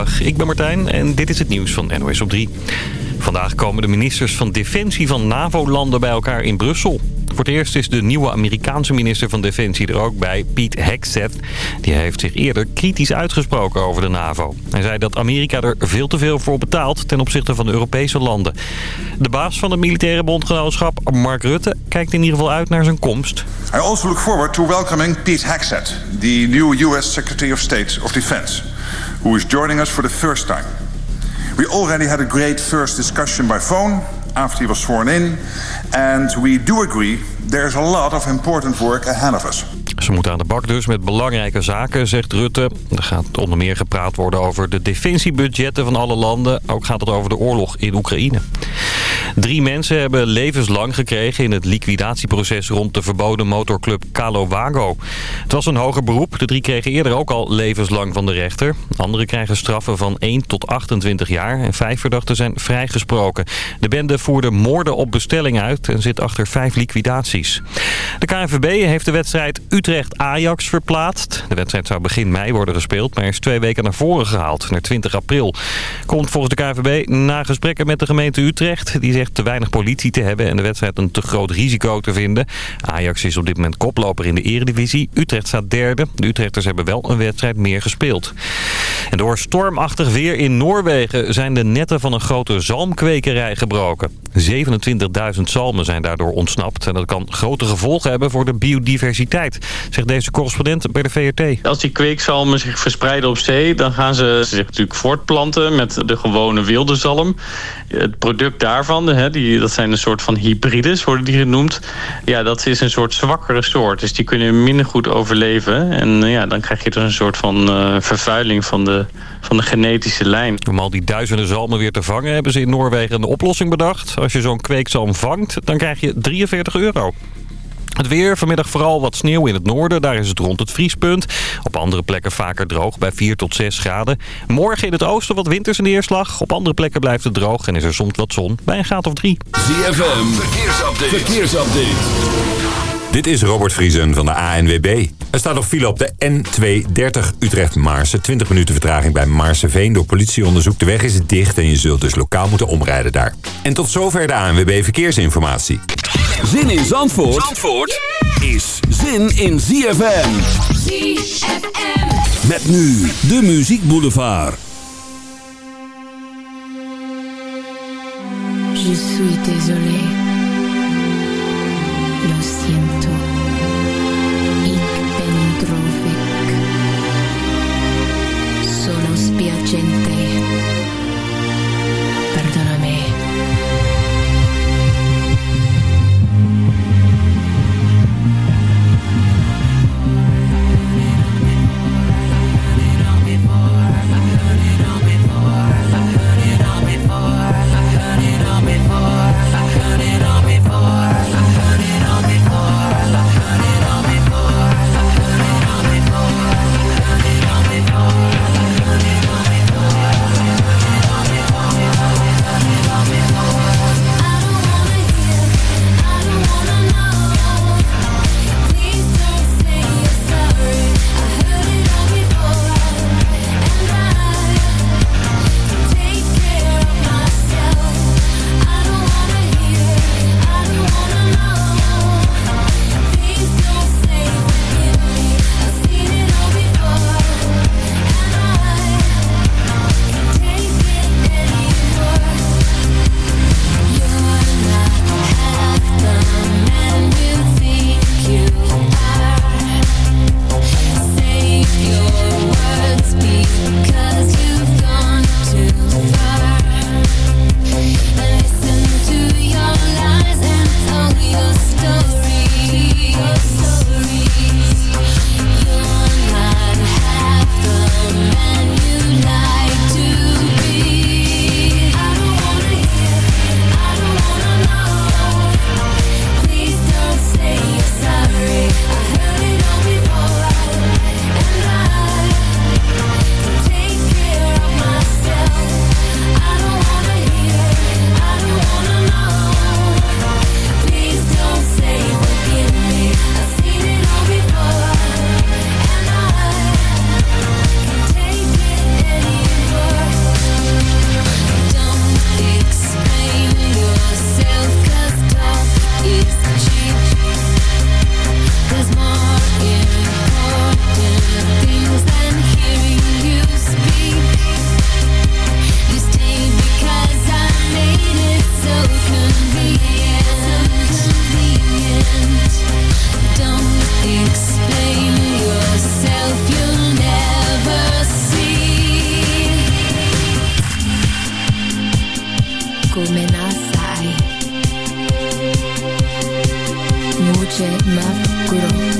Ik ben Martijn en dit is het nieuws van NOS op 3. Vandaag komen de ministers van Defensie van NAVO-landen bij elkaar in Brussel. Voor het eerst is de nieuwe Amerikaanse minister van Defensie er ook bij, Pete Hegseth. Die heeft zich eerder kritisch uitgesproken over de NAVO. Hij zei dat Amerika er veel te veel voor betaalt ten opzichte van de Europese landen. De baas van het militaire bondgenootschap, Mark Rutte, kijkt in ieder geval uit naar zijn komst. I also look forward to welcoming Pete Hegseth, the new US Secretary of State of Defense, who is joining us for the first time. We already had a great first discussion by phone after he was sworn in. And we do agree there's a lot of important work ahead of us. Ze moeten aan de bak dus met belangrijke zaken, zegt Rutte. Er gaat onder meer gepraat worden over de defensiebudgetten van alle landen. Ook gaat het over de oorlog in Oekraïne. Drie mensen hebben levenslang gekregen in het liquidatieproces rond de verboden motorclub Calo Wago. Het was een hoger beroep. De drie kregen eerder ook al levenslang van de rechter. Anderen krijgen straffen van 1 tot 28 jaar en vijf verdachten zijn vrijgesproken. De bende voerde moorden op bestelling uit en zit achter vijf liquidaties. De KNVB heeft de wedstrijd Utrecht-Ajax verplaatst. De wedstrijd zou begin mei worden gespeeld, maar is twee weken naar voren gehaald, naar 20 april. Komt volgens de KNVB na gesprekken met de gemeente Utrecht. Die te weinig politie te hebben en de wedstrijd een te groot risico te vinden. Ajax is op dit moment koploper in de eredivisie. Utrecht staat derde. De Utrechters hebben wel een wedstrijd meer gespeeld. En door stormachtig weer in Noorwegen zijn de netten van een grote zalmkwekerij gebroken. 27.000 zalmen zijn daardoor ontsnapt. En dat kan grote gevolgen hebben voor de biodiversiteit, zegt deze correspondent bij de VRT. Als die kweekzalmen zich verspreiden op zee, dan gaan ze zich natuurlijk voortplanten met de gewone wilde zalm. Het product daarvan, hè, die, dat zijn een soort van hybrides, worden die genoemd. Ja, dat is een soort zwakkere soort, dus die kunnen minder goed overleven. En ja, dan krijg je dus een soort van uh, vervuiling van de, van de genetische lijn. Om al die duizenden zalmen weer te vangen, hebben ze in Noorwegen een oplossing bedacht. Als je zo'n kweekzalm vangt, dan krijg je 43 euro. Het weer, vanmiddag vooral wat sneeuw in het noorden. Daar is het rond het vriespunt. Op andere plekken vaker droog bij 4 tot 6 graden. Morgen in het oosten wat winterse neerslag. Op andere plekken blijft het droog en is er soms wat zon bij een graad of 3. ZFM, verkeersupdate. verkeersupdate. Dit is Robert Vriesen van de ANWB. Er staat nog file op de N230 Utrecht-Maarsen. 20 minuten vertraging bij Maarseveen. Door politieonderzoek de weg is dicht en je zult dus lokaal moeten omrijden daar. En tot zover de ANWB Verkeersinformatie. Zin in Zandvoort, Zandvoort is zin in ZFM. ZFM. Met nu de Muziek Boulevard. Je suis désolé. Lo siento. DJ Mav Guru.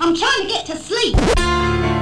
I'm trying to get to sleep.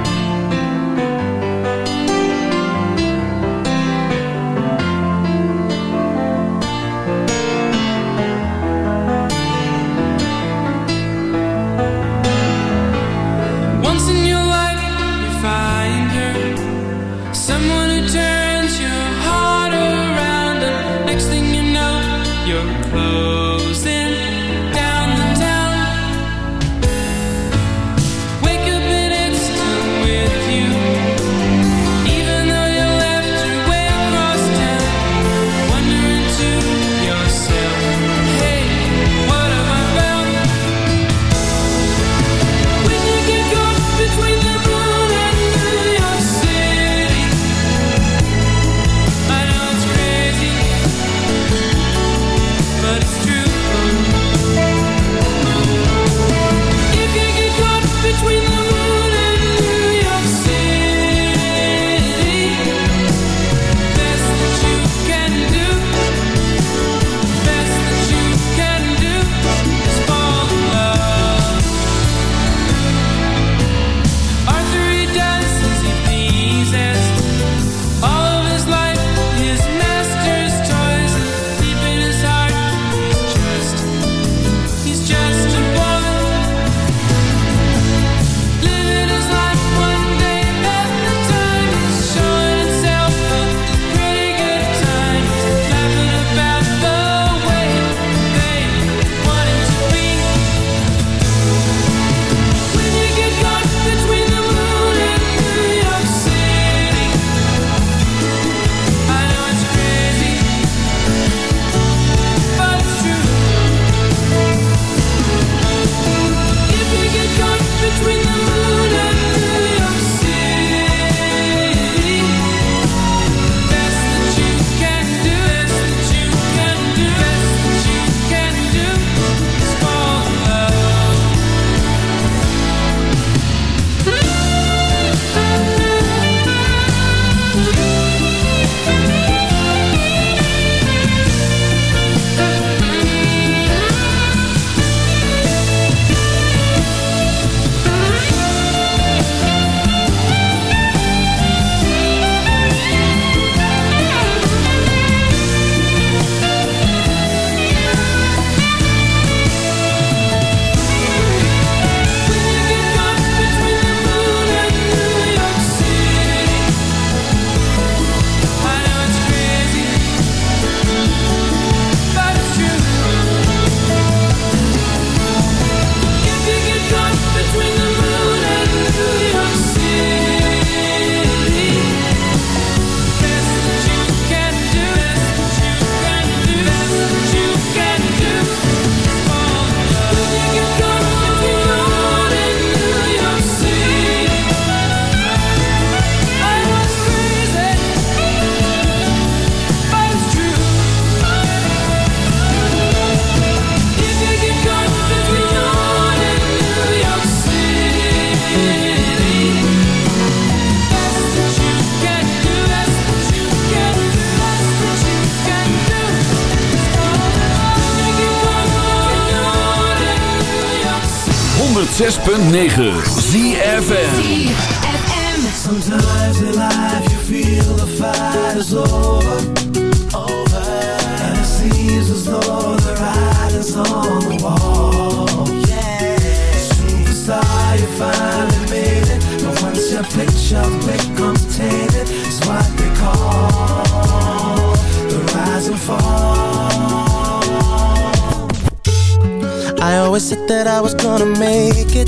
106.9 ZFN Sometimes in life you feel the fight is over, over. And it seems as though the writing's on the wall. Yeah. Superstar, you finally made it. But once your picture becomes tainted, it's what they call the rise and fall. I always said that I was gonna make it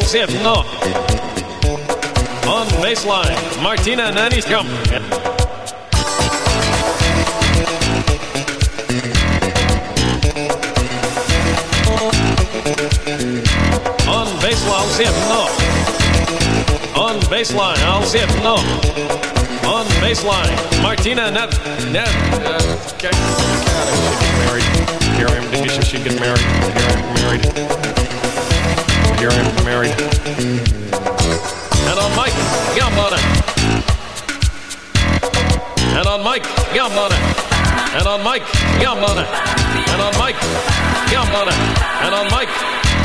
Bass, Lalsiev, no. On baseline, Martina Nanny's come. On baseline, it, no. On baseline, I'll no. On baseline, Martina. Net. Uh, okay. God, Here I am. She get married. Here I am married. Here I am married. And on Mike, Gambana. And on Mike, Gambana. And on Mike, Gambana. And on Mike, Gambana. And on Mike,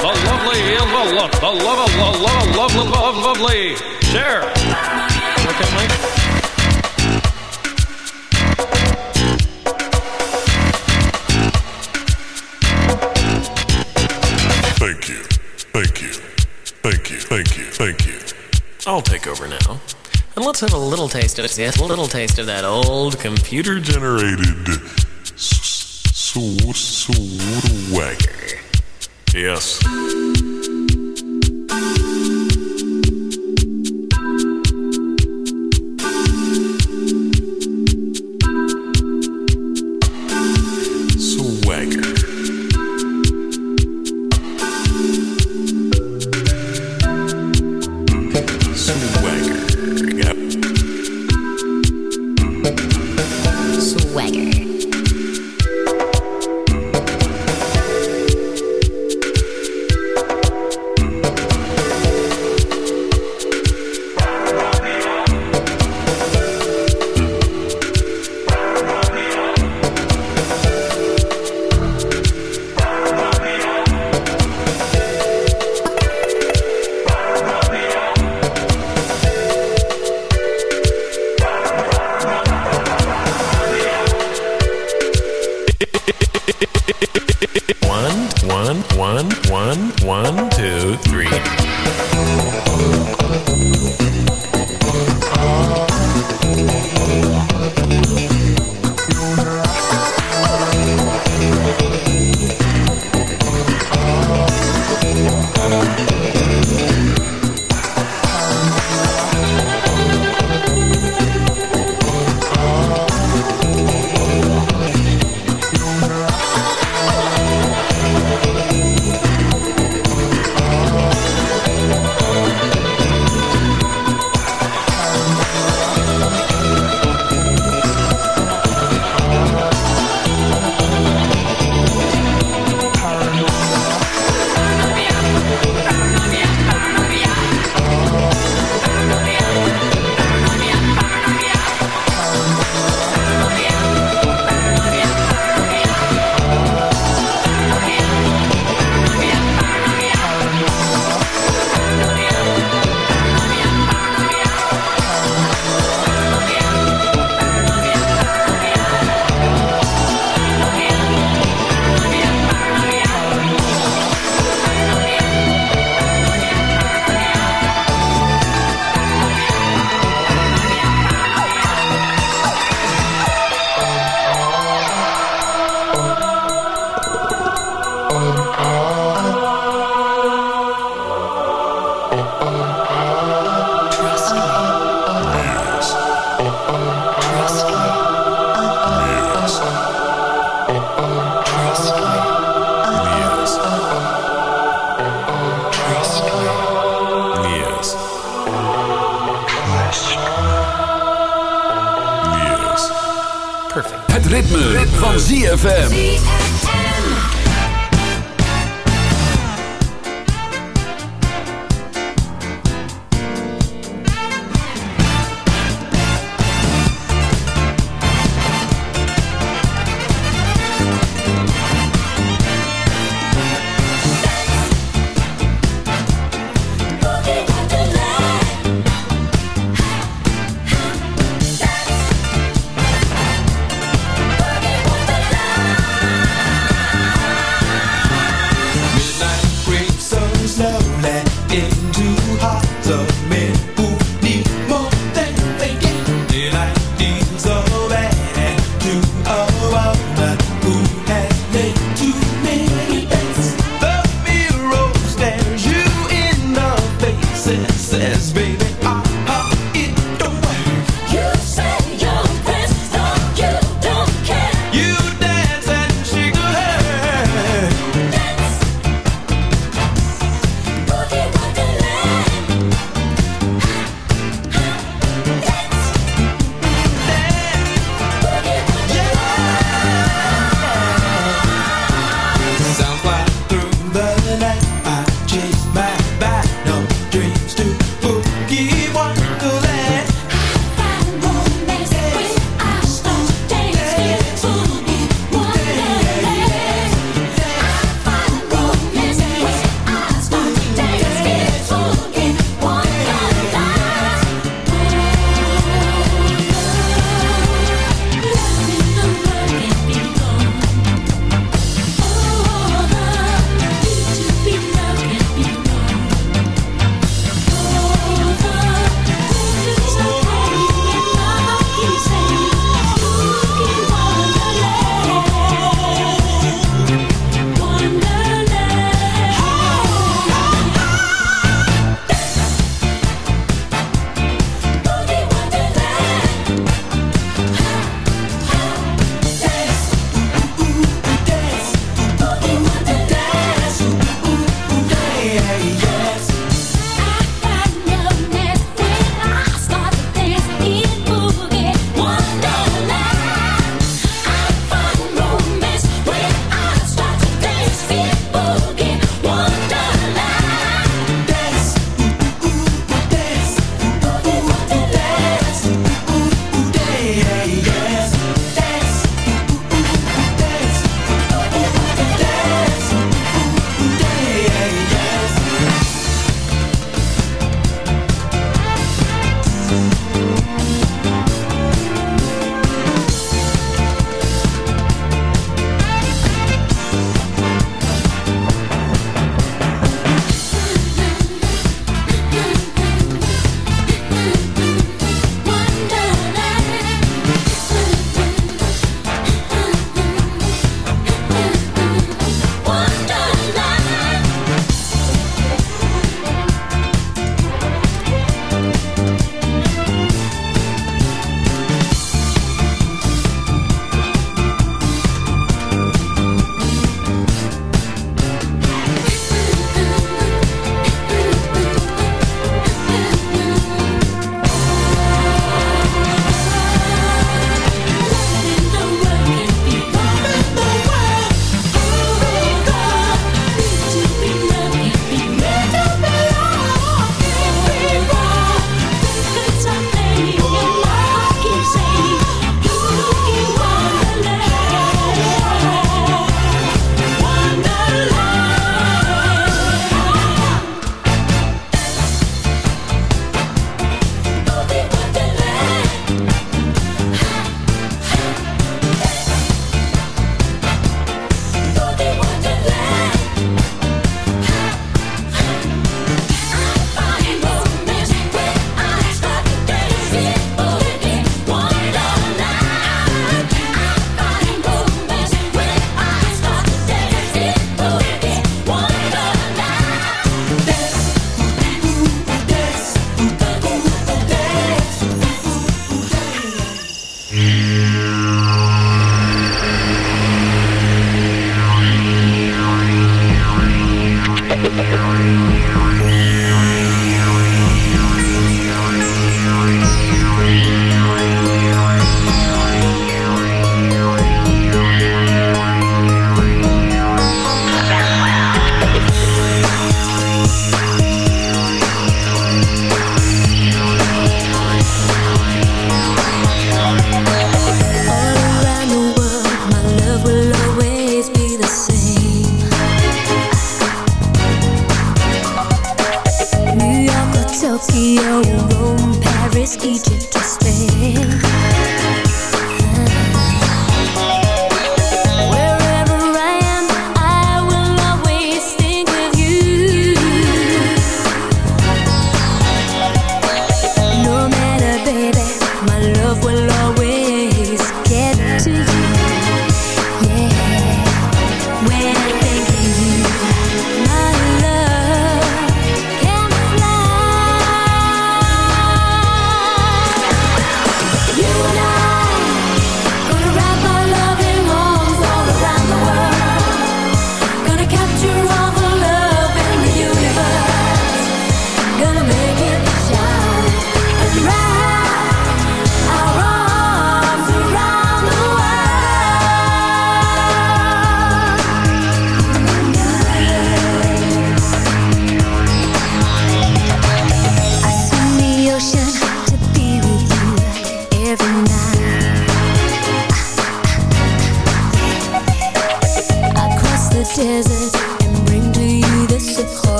the lovely, the love, the love, the love, love, love, love, lovely. Share. Okay, Mike. Let's have a little taste of it. Yes, a little taste of that old computer Generated s-. Yes.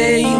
sei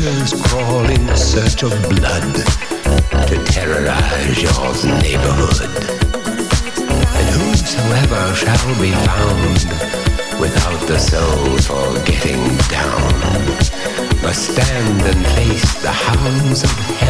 creatures crawl in search of blood to terrorize your neighborhood. And whosoever shall be found without the soul for getting down must stand and face the hounds of hell.